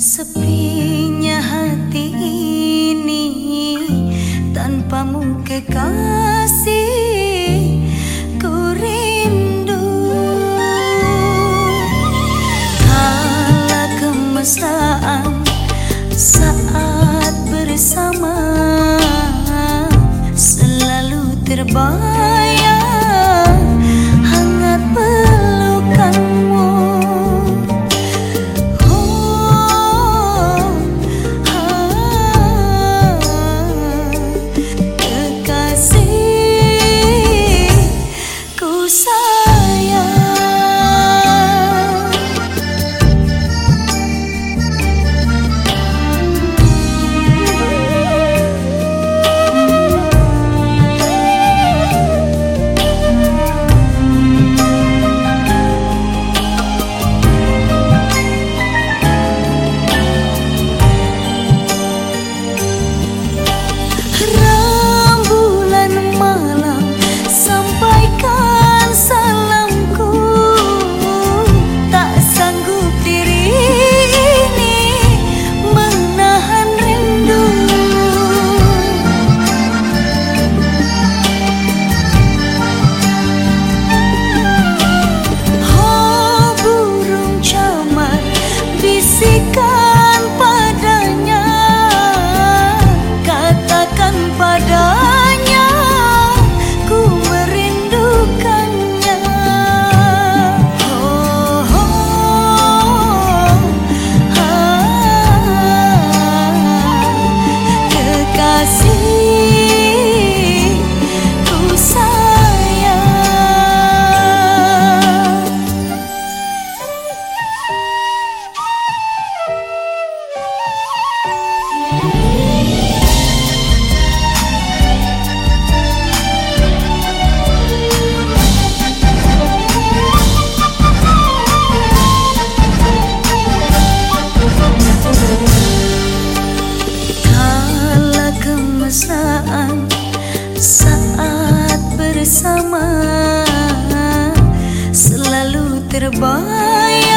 Sepinya hati ini Tanpamu kekasih Ku rindu. Kala kemesraan Saat bersama Selalu terbang terbaik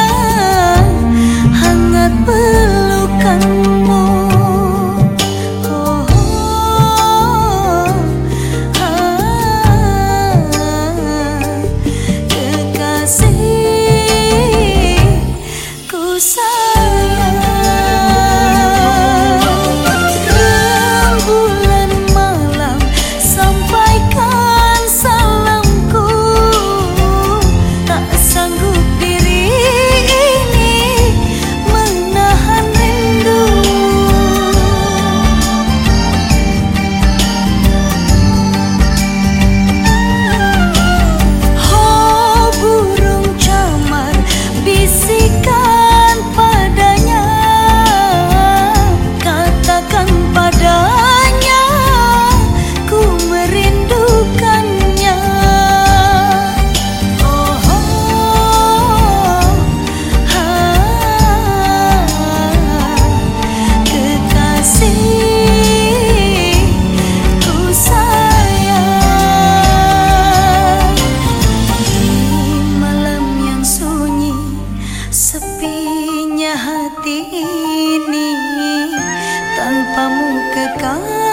hati ini tanpamu kekal.